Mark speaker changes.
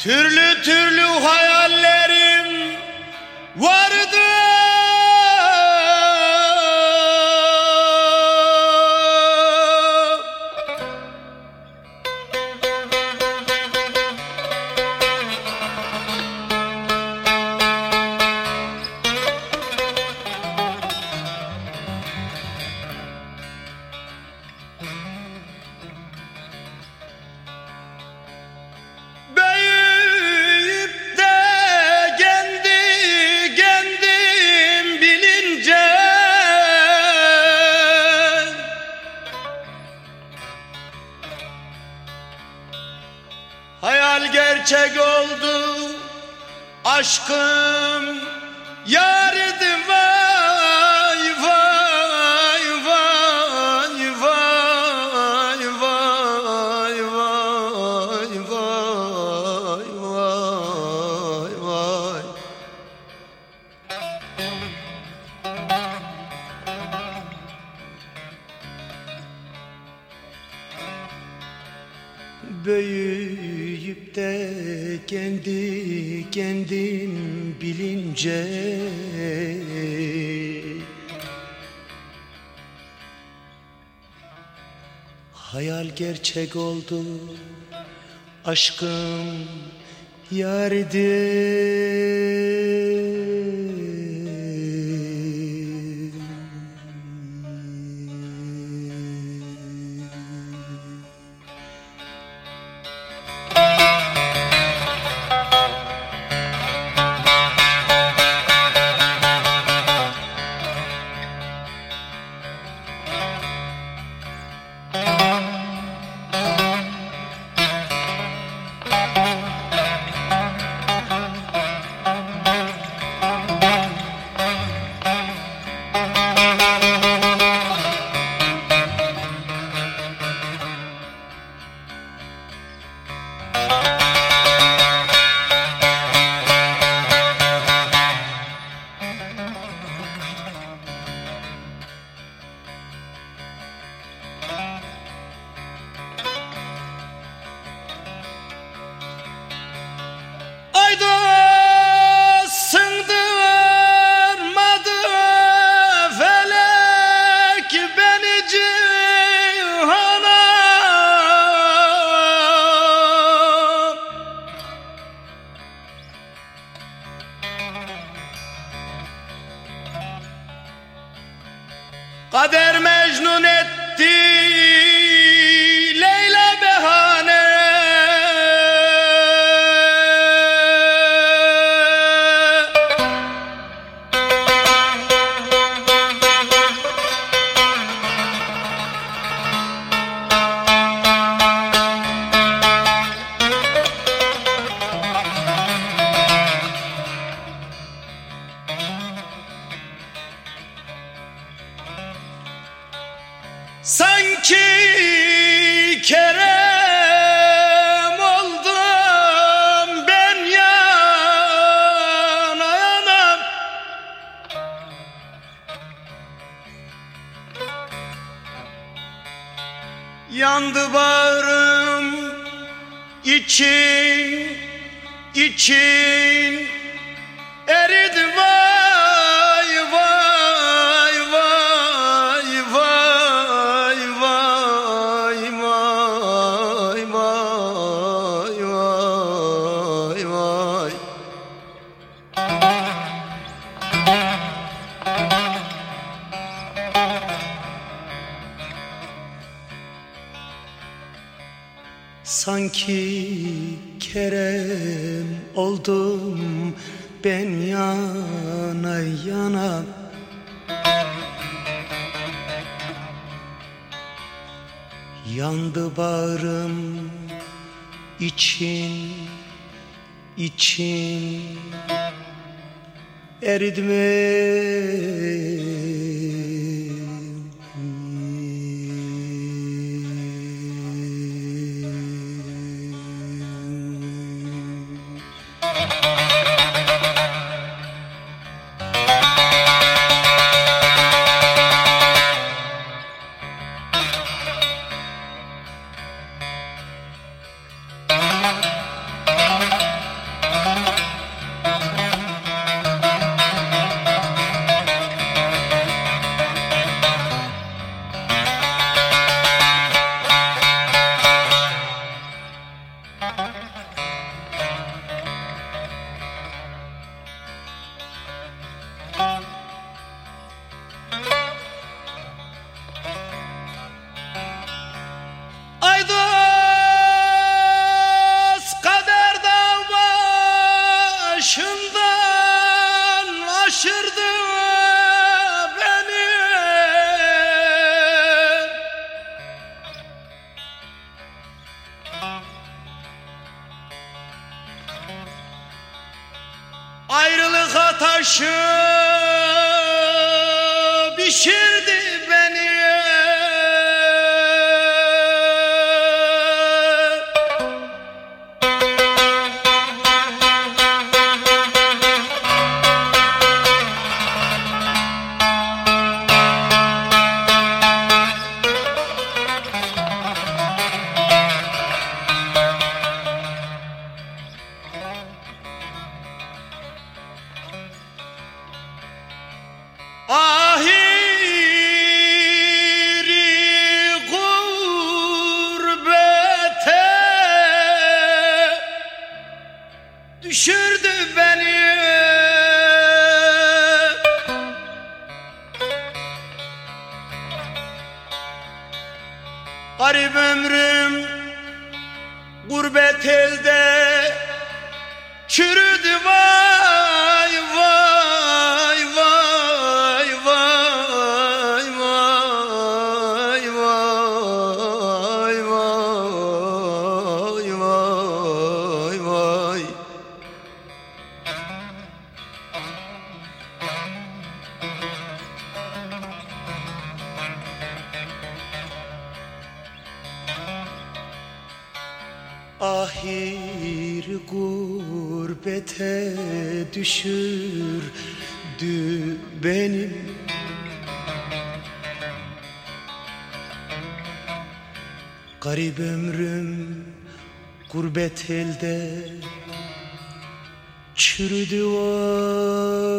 Speaker 1: Türlü türlü hayallerim vardı. aşkım ya Büyüyüp de kendi kendim bilince Hayal gerçek oldu aşkım yardı mecnun etti Sanki Kerem oldum ben yana yana Yandı bağrım için için Sanki Kerem oldum ben yana yana. Yandı bağrım için için. Eridme ayrılık taşı biçim. Garip ömrüm gurbet elde çürüdü vay vay gurbete düşürdü benim Garip ömrüm gurbet elde çürüdü vay